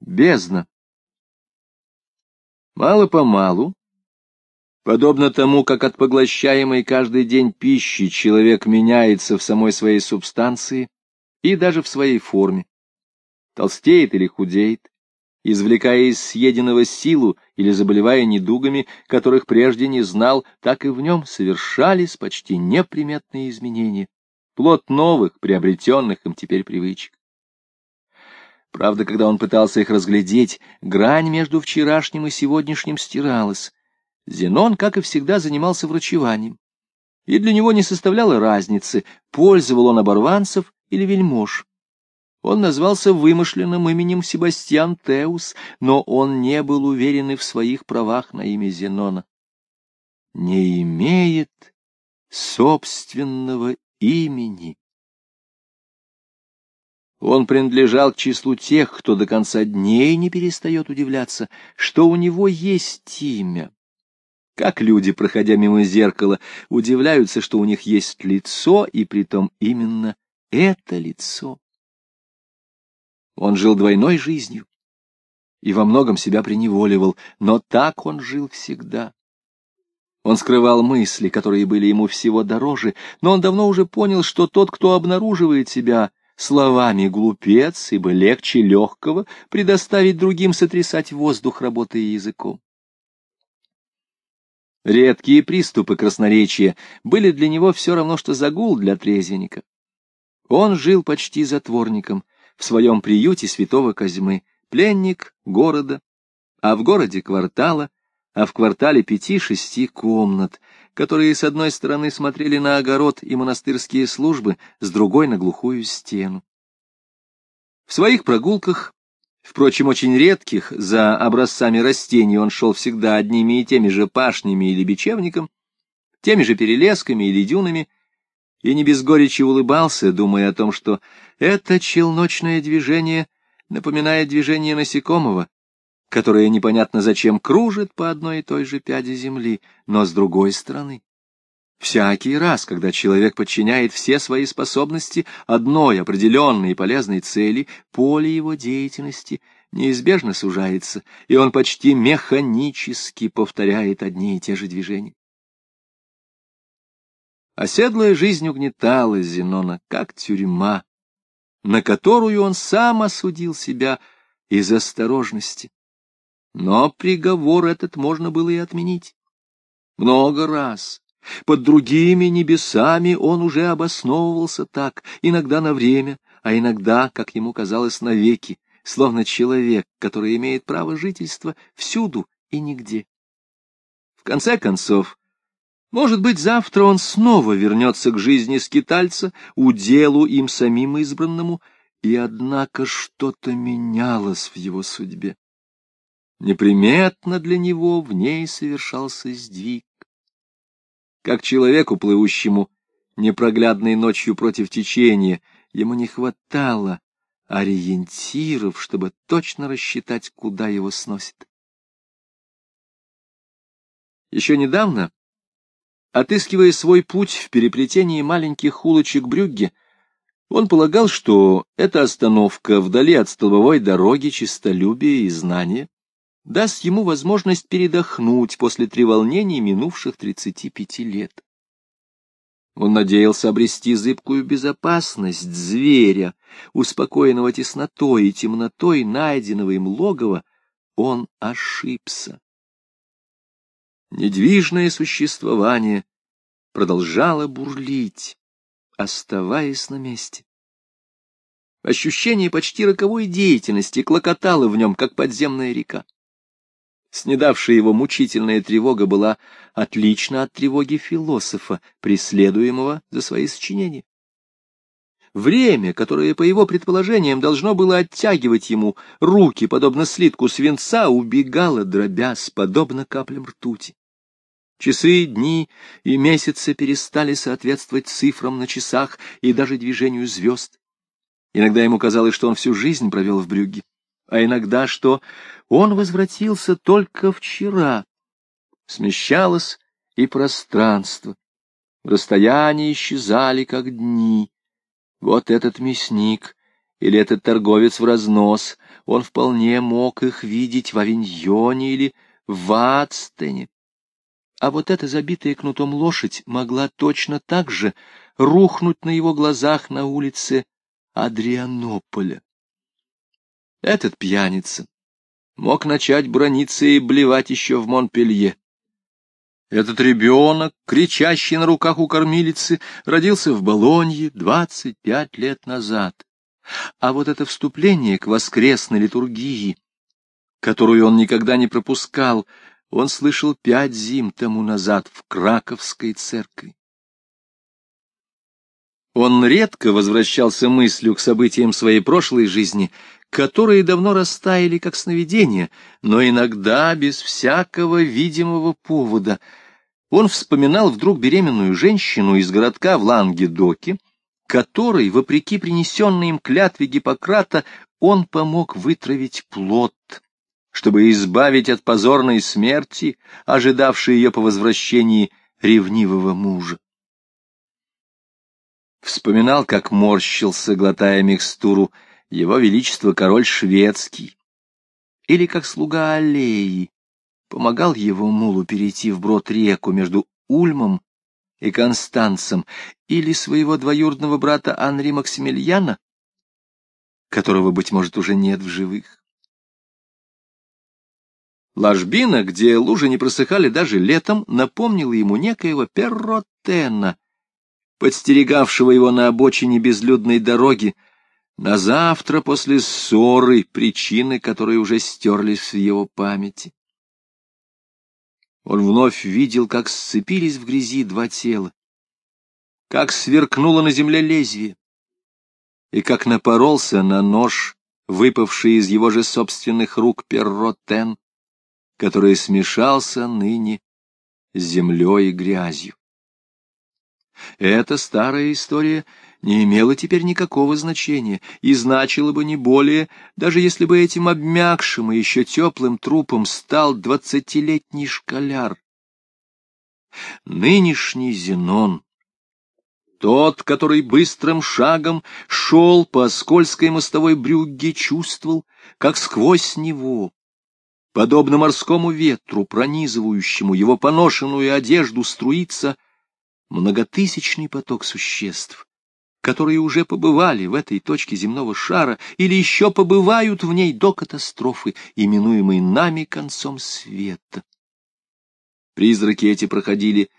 Бездна. Мало-помалу, подобно тому, как от поглощаемой каждый день пищи человек меняется в самой своей субстанции и даже в своей форме, толстеет или худеет, извлекая из съеденного силу или заболевая недугами, которых прежде не знал, так и в нем совершались почти неприметные изменения, плод новых, приобретенных им теперь привычек. Правда, когда он пытался их разглядеть, грань между вчерашним и сегодняшним стиралась. Зенон, как и всегда, занимался врачеванием. И для него не составляло разницы, пользовал он оборванцев или вельмож. Он назвался вымышленным именем Себастьян Теус, но он не был уверен и в своих правах на имя Зенона. Не имеет собственного имени. Он принадлежал к числу тех, кто до конца дней не перестает удивляться, что у него есть имя. Как люди, проходя мимо зеркала, удивляются, что у них есть лицо, и притом именно это лицо. Он жил двойной жизнью и во многом себя преневоливал, но так он жил всегда. Он скрывал мысли, которые были ему всего дороже, но он давно уже понял, что тот, кто обнаруживает себя словами глупец, ибо легче легкого предоставить другим сотрясать воздух, работая языком. Редкие приступы красноречия были для него все равно, что загул для трезвенника. Он жил почти затворником, в своем приюте святого Козьмы, пленник города, а в городе квартала, а в квартале пяти-шести комнат, которые с одной стороны смотрели на огород и монастырские службы, с другой — на глухую стену. В своих прогулках, впрочем, очень редких, за образцами растений он шел всегда одними и теми же пашнями или бечевником, теми же перелесками или дюнами — и не без горечи улыбался, думая о том, что это челночное движение напоминает движение насекомого, которое непонятно зачем кружит по одной и той же пяде земли, но с другой стороны. Всякий раз, когда человек подчиняет все свои способности одной определенной и полезной цели, поле его деятельности неизбежно сужается, и он почти механически повторяет одни и те же движения. Оседлая жизнь угнетала Зенона, как тюрьма, на которую он сам осудил себя из осторожности. Но приговор этот можно было и отменить. Много раз. Под другими небесами он уже обосновывался так, иногда на время, а иногда, как ему казалось, навеки, словно человек, который имеет право жительства всюду и нигде. В конце концов, может быть, завтра он снова вернется к жизни скитальца, уделу им самим избранному, и, однако, что-то менялось в его судьбе. Неприметно для него в ней совершался сдвиг. Как человеку, плывущему непроглядной ночью против течения, ему не хватало ориентиров, чтобы точно рассчитать, куда его сносит. Еще недавно Отыскивая свой путь в переплетении маленьких улочек Брюгге, он полагал, что эта остановка вдали от столбовой дороги чистолюбия и знания даст ему возможность передохнуть после треволнений минувших тридцати пяти лет. Он надеялся обрести зыбкую безопасность зверя, успокоенного теснотой и темнотой найденного им логова, он ошибся недвижное существование продолжало бурлить, оставаясь на месте. Ощущение почти роковой деятельности клокотало в нем, как подземная река. Снедавшая его мучительная тревога была отлична от тревоги философа, преследуемого за свои сочинения. Время, которое, по его предположениям, должно было оттягивать ему руки, подобно слитку свинца, убегало, дробясь, подобно каплям ртути. Часы, дни и месяцы перестали соответствовать цифрам на часах и даже движению звезд. Иногда ему казалось, что он всю жизнь провел в Брюгге, а иногда, что он возвратился только вчера. Смещалось и пространство. Расстояния исчезали, как дни. Вот этот мясник или этот торговец в разнос он вполне мог их видеть в Авиньоне или в Адстене. А вот эта забитая кнутом лошадь могла точно так же рухнуть на его глазах на улице Адрианополя. Этот пьяница мог начать брониться и блевать еще в Монпелье. Этот ребенок, кричащий на руках у кормилицы, родился в Болонье двадцать пять лет назад. А вот это вступление к воскресной литургии, которую он никогда не пропускал, он слышал пять зим тому назад в Краковской церкви. Он редко возвращался мыслью к событиям своей прошлой жизни, которые давно растаяли как сновидения, но иногда без всякого видимого повода — он вспоминал вдруг беременную женщину из городка в Лангедоке, которой, вопреки принесенной им клятве Гиппократа, он помог вытравить плод, чтобы избавить от позорной смерти, ожидавшей ее по возвращении ревнивого мужа. Вспоминал, как морщился, глотая микстуру, его величество король шведский, или как слуга аллеи, помогал его мулу перейти вброд реку между Ульмом и Констанцем, или своего двоюродного брата Анри Максимилиана, которого, быть может, уже нет в живых. Ложбина, где лужи не просыхали даже летом, напомнила ему некоего Перротена, подстерегавшего его на обочине безлюдной дороги, на завтра после ссоры, причины которые уже стерлись в его памяти. Он вновь видел, как сцепились в грязи два тела, как сверкнуло на земле лезвие, и как напоролся на нож, выпавший из его же собственных рук перротен, который смешался ныне с землей и грязью. Эта старая история не имело теперь никакого значения и значило бы не более, даже если бы этим обмякшим и еще теплым трупом стал двадцатилетний школяр. Нынешний Зенон, тот, который быстрым шагом шел по скользкой мостовой брюгге, чувствовал, как сквозь него, подобно морскому ветру, пронизывающему его поношенную одежду, струится многотысячный поток существ, которые уже побывали в этой точке земного шара или еще побывают в ней до катастрофы, именуемой нами концом света. Призраки эти проходили,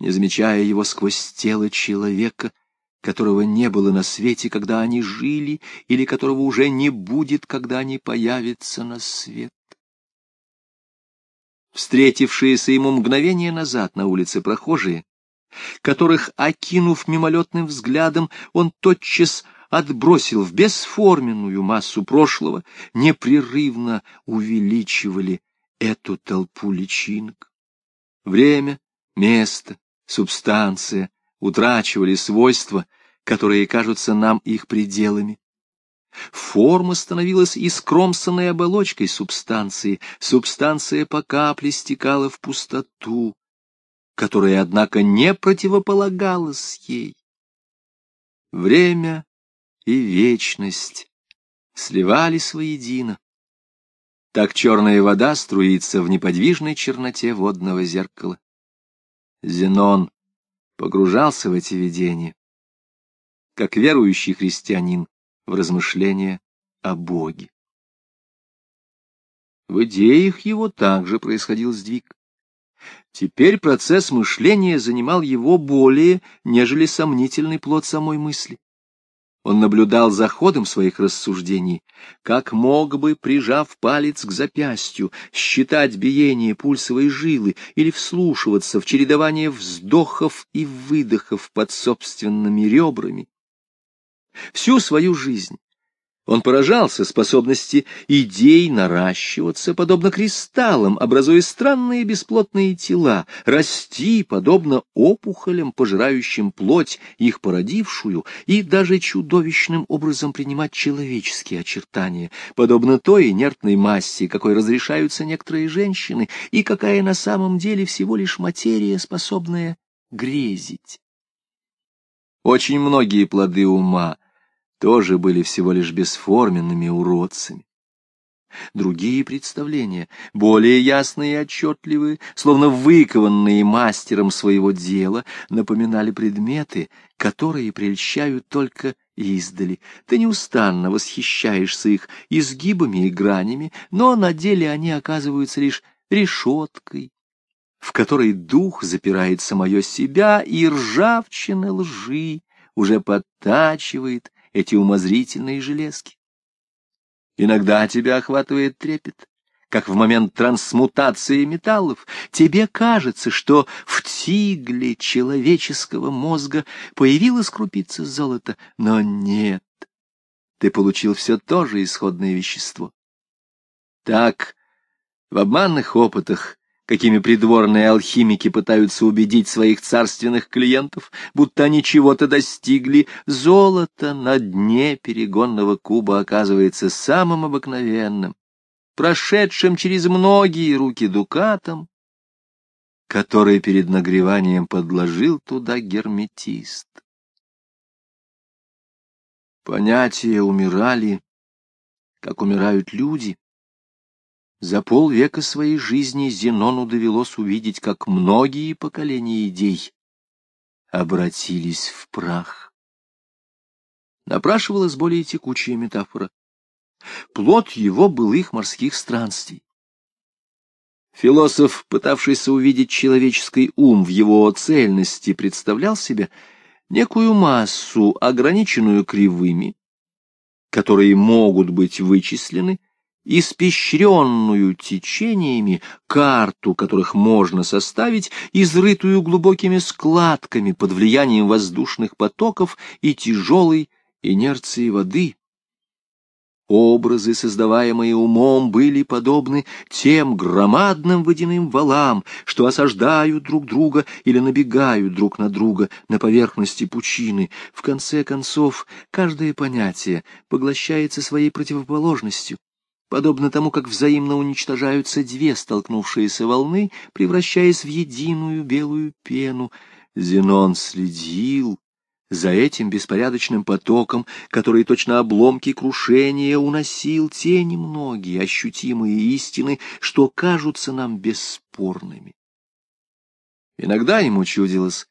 не замечая его сквозь тело человека, которого не было на свете, когда они жили, или которого уже не будет, когда они появятся на свет. Встретившиеся ему мгновение назад на улице прохожие которых, окинув мимолетным взглядом, он тотчас отбросил в бесформенную массу прошлого, непрерывно увеличивали эту толпу личинок. Время, место, субстанция утрачивали свойства, которые кажутся нам их пределами. Форма становилась искромсанной оболочкой субстанции, субстанция по капле стекала в пустоту, которое, однако, не противополагалось ей. Время и вечность сливались воедино. Так черная вода струится в неподвижной черноте водного зеркала. Зенон погружался в эти видения, как верующий христианин в размышления о Боге. В идеях его также происходил сдвиг. Теперь процесс мышления занимал его более, нежели сомнительный плод самой мысли. Он наблюдал за ходом своих рассуждений, как мог бы, прижав палец к запястью, считать биение пульсовой жилы или вслушиваться в чередование вздохов и выдохов под собственными ребрами. Всю свою жизнь он поражался способности идей наращиваться, подобно кристаллам, образуя странные бесплотные тела, расти, подобно опухолям, пожирающим плоть, их породившую, и даже чудовищным образом принимать человеческие очертания, подобно той инертной массе, какой разрешаются некоторые женщины, и какая на самом деле всего лишь материя, способная грезить. Очень многие плоды ума — тоже были всего лишь бесформенными уродцами. Другие представления, более ясные и отчетливые, словно выкованные мастером своего дела, напоминали предметы, которые прельщают только издали. Ты неустанно восхищаешься их изгибами и гранями, но на деле они оказываются лишь решеткой, в которой дух запирает самое себя, и ржавчина лжи уже подтачивает эти умозрительные железки. Иногда тебя охватывает трепет, как в момент трансмутации металлов. Тебе кажется, что в тигле человеческого мозга появилась крупица золота, но нет. Ты получил все то же исходное вещество. Так, в обманных опытах какими придворные алхимики пытаются убедить своих царственных клиентов, будто они чего-то достигли, золото на дне перегонного куба оказывается самым обыкновенным, прошедшим через многие руки дукатом, который перед нагреванием подложил туда герметист. Понятия умирали, как умирают люди, за полвека своей жизни Зенону довелось увидеть, как многие поколения идей обратились в прах. Напрашивалась более текучая метафора. Плод его был их морских странствий. Философ, пытавшийся увидеть человеческий ум в его цельности, представлял себе некую массу, ограниченную кривыми, которые могут быть вычислены испещренную течениями, карту которых можно составить, изрытую глубокими складками под влиянием воздушных потоков и тяжелой инерции воды. Образы, создаваемые умом, были подобны тем громадным водяным валам, что осаждают друг друга или набегают друг на друга на поверхности пучины. В конце концов, каждое понятие поглощается своей противоположностью подобно тому, как взаимно уничтожаются две столкнувшиеся волны, превращаясь в единую белую пену. Зенон следил за этим беспорядочным потоком, который точно обломки крушения уносил те немногие ощутимые истины, что кажутся нам бесспорными. Иногда ему чудилось,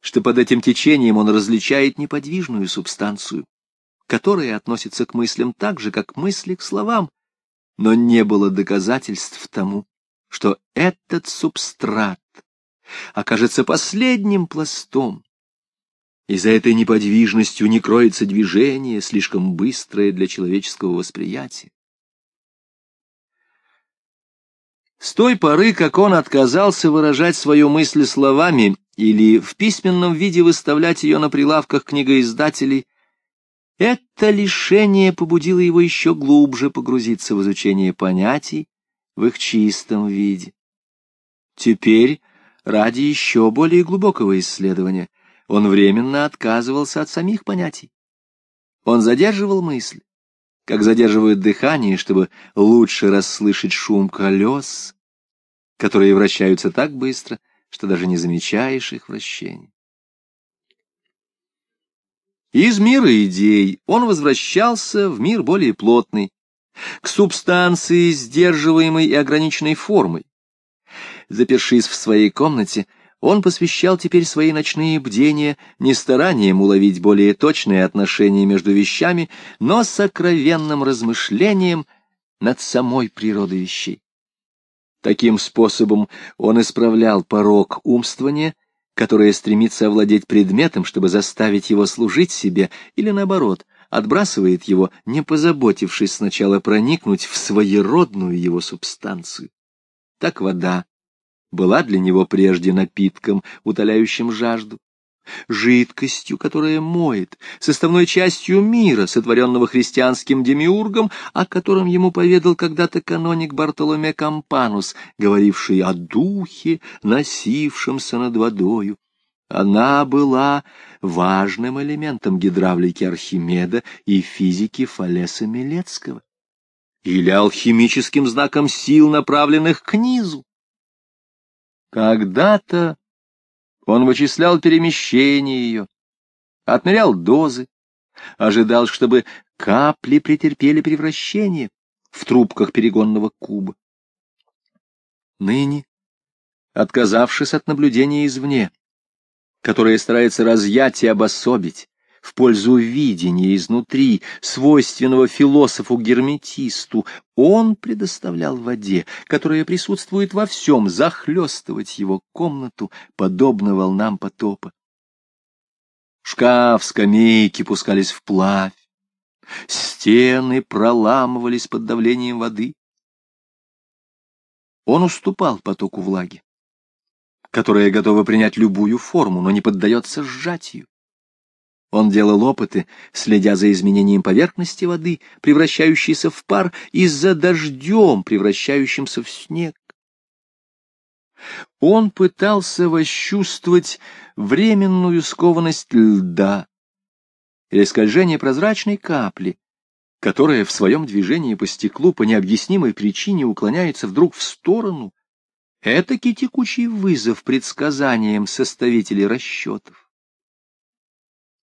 что под этим течением он различает неподвижную субстанцию, которая относится к мыслям так же, как мысли к словам, но не было доказательств тому, что этот субстрат окажется последним пластом, и за этой неподвижностью не кроется движение, слишком быстрое для человеческого восприятия. С той поры, как он отказался выражать свою мысль словами или в письменном виде выставлять ее на прилавках книгоиздателей, это лишение побудило его еще глубже погрузиться в изучение понятий в их чистом виде. Теперь, ради еще более глубокого исследования, он временно отказывался от самих понятий. Он задерживал мысль, как задерживают дыхание, чтобы лучше расслышать шум колес, которые вращаются так быстро, что даже не замечаешь их вращения. Из мира идей он возвращался в мир более плотный, к субстанции, сдерживаемой и ограниченной формой. Запершись в своей комнате, он посвящал теперь свои ночные бдения не стараниям уловить более точные отношения между вещами, но сокровенным размышлением над самой природой вещей. Таким способом он исправлял порог умствования которая стремится овладеть предметом, чтобы заставить его служить себе, или наоборот, отбрасывает его, не позаботившись сначала проникнуть в своеродную его субстанцию. Так вода была для него прежде напитком, утоляющим жажду, жидкостью, которая моет, составной частью мира, сотворенного христианским демиургом, о котором ему поведал когда-то каноник Бартоломе Кампанус, говоривший о духе, носившемся над водою. Она была важным элементом гидравлики Архимеда и физики Фалеса Милецкого, или алхимическим знаком сил, направленных к низу. Когда-то он вычислял перемещение ее, отмерял дозы, ожидал, чтобы капли претерпели превращение, в трубках перегонного куба. Ныне, отказавшись от наблюдения извне, которое старается разъять и обособить, в пользу видения изнутри, свойственного философу-герметисту, он предоставлял воде, которая присутствует во всем, захлестывать его комнату, подобно волнам потопа. Шкаф, скамейки пускались вплавь, стены проламывались под давлением воды. Он уступал потоку влаги, которая готова принять любую форму, но не поддается сжатию. Он делал опыты, следя за изменением поверхности воды, превращающейся в пар, и за дождем, превращающимся в снег. Он пытался восчувствовать временную скованность льда или скольжение прозрачной капли, которая в своем движении по стеклу по необъяснимой причине уклоняется вдруг в сторону. Этакий текучий вызов предсказаниям составителей расчетов.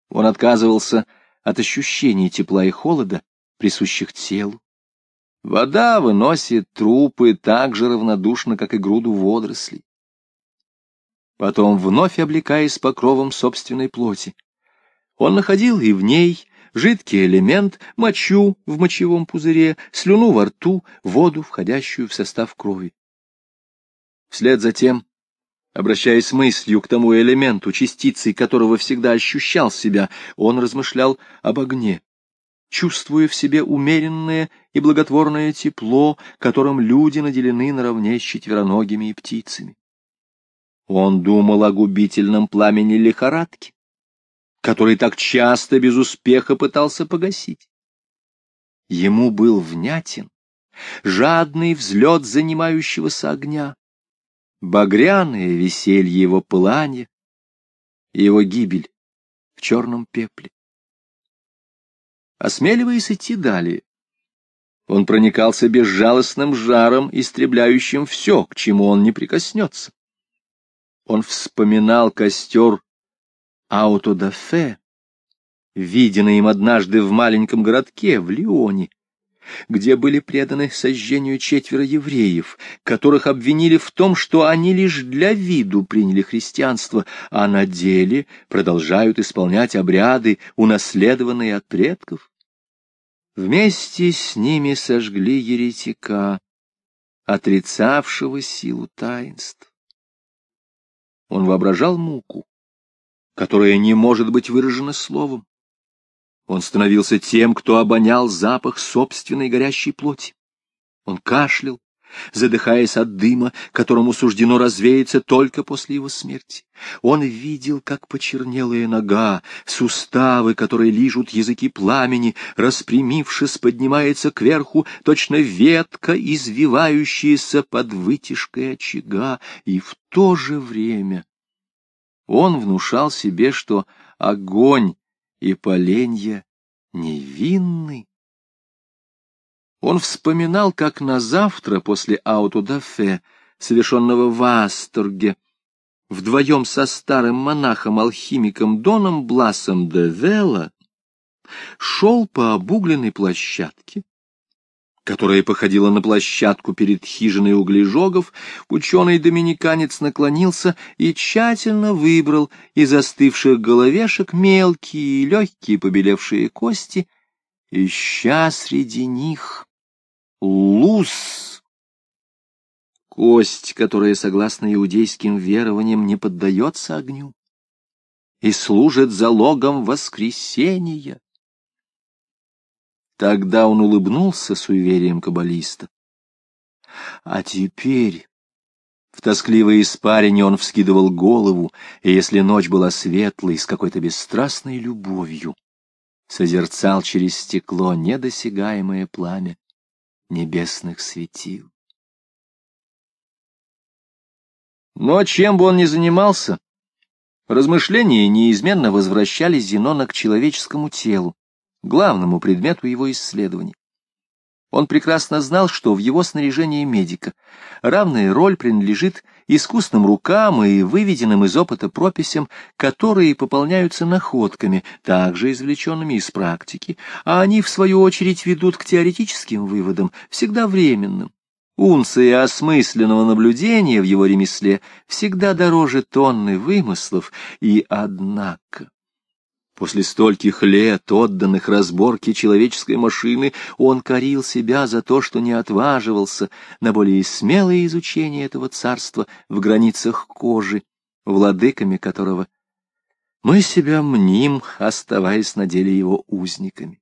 Он отказывался от ощущений тепла и холода, присущих телу. Вода выносит трупы так же равнодушно, как и груду водорослей. Потом, вновь облекаясь покровом собственной плоти, он находил и в ней жидкий элемент, мочу в мочевом пузыре, слюну во рту, воду, входящую в состав крови. Вслед за тем Обращаясь мыслью к тому элементу, частицей которого всегда ощущал себя, он размышлял об огне, чувствуя в себе умеренное и благотворное тепло, которым люди наделены наравне с четвероногими и птицами. Он думал о губительном пламени лихорадки, который так часто без успеха пытался погасить. Ему был внятен жадный взлет занимающегося огня, багряное веселье его пылания и его гибель в черном пепле. Осмеливаясь идти далее, он проникался безжалостным жаром, истребляющим все, к чему он не прикоснется. Он вспоминал костер Аутодафе, виденный им однажды в маленьком городке в Лионе, где были преданы сожжению четверо евреев, которых обвинили в том, что они лишь для виду приняли христианство, а на деле продолжают исполнять обряды, унаследованные от предков. Вместе с ними сожгли еретика, отрицавшего силу таинств. Он воображал муку, которая не может быть выражена словом. Он становился тем, кто обонял запах собственной горящей плоти. Он кашлял, задыхаясь от дыма, которому суждено развеяться только после его смерти. Он видел, как почернелая нога, суставы, которые лижут языки пламени, распрямившись, поднимается кверху, точно ветка, извивающаяся под вытяжкой очага, и в то же время он внушал себе, что огонь и поленья невинны. Он вспоминал, как на завтра после аутодафе, совершенного в Асторге, вдвоем со старым монахом-алхимиком Доном Бласом де Вела, шел по обугленной площадке, которая походила на площадку перед хижиной углежогов, ученый-доминиканец наклонился и тщательно выбрал из остывших головешек мелкие и легкие побелевшие кости, ища среди них луз. Кость, которая, согласно иудейским верованиям, не поддается огню и служит залогом воскресения. Тогда он улыбнулся с уверием каббалиста. А теперь... В тоскливой испарине он вскидывал голову, и если ночь была светлой, с какой-то бесстрастной любовью, созерцал через стекло недосягаемое пламя небесных светил. Но чем бы он ни занимался, размышления неизменно возвращали Зенона к человеческому телу, главному предмету его исследований. Он прекрасно знал, что в его снаряжении медика равная роль принадлежит искусным рукам и выведенным из опыта прописям, которые пополняются находками, также извлеченными из практики, а они, в свою очередь, ведут к теоретическим выводам, всегда временным. Унция осмысленного наблюдения в его ремесле всегда дороже тонны вымыслов, и однако... После стольких лет, отданных разборке человеческой машины, он корил себя за то, что не отваживался на более смелое изучение этого царства в границах кожи, владыками которого мы себя мним, оставаясь на деле его узниками.